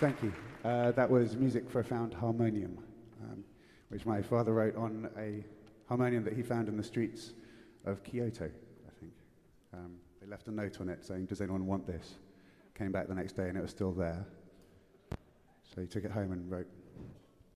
Thank you. Uh, that was music for a found harmonium, um, which my father wrote on a harmonium that he found in the streets of Kyoto, I think. Um, they left a note on it saying, Does anyone want this? Came back the next day and it was still there. So he took it home and wrote